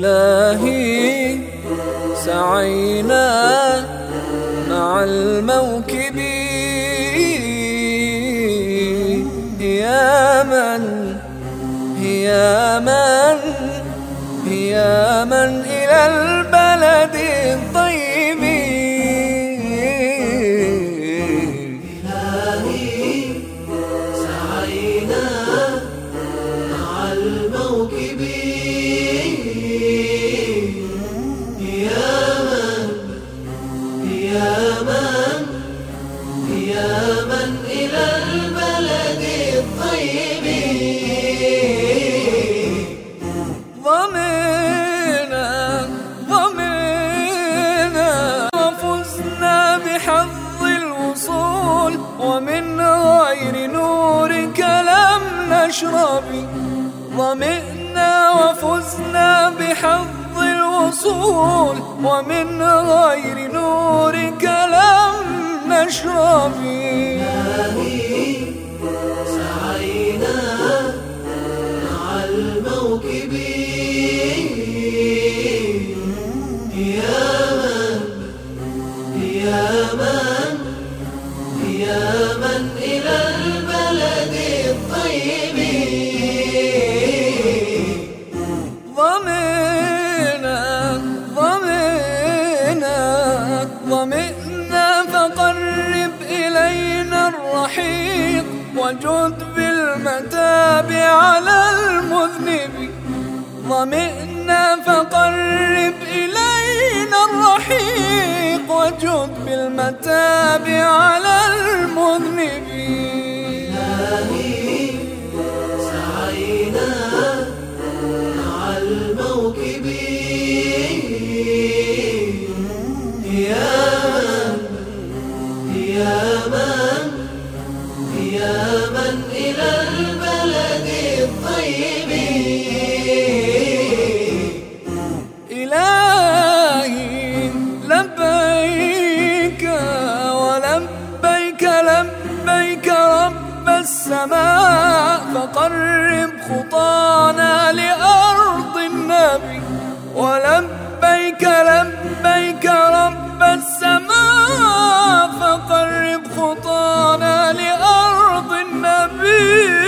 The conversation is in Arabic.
إلهي سعينا مع الموكب. يا من يا من يا من إلى نشرب ضمئنا وفزنا بحظ الوصول ومن غير نورك لم نشرب سعينا مع الموكب يا من يا من. فقرب إلينا الرحيق وجد بالمتاب على المذنب. ضمئنا فقرب إلينا الرحيق وجد بالمتاب على المذنب. يا من يا من إلى البلد الطيب. إلهي لبيك ولبيك لبيك رب السماء فقرب خطانا لأرض فقرب خطانا لأرض النبي.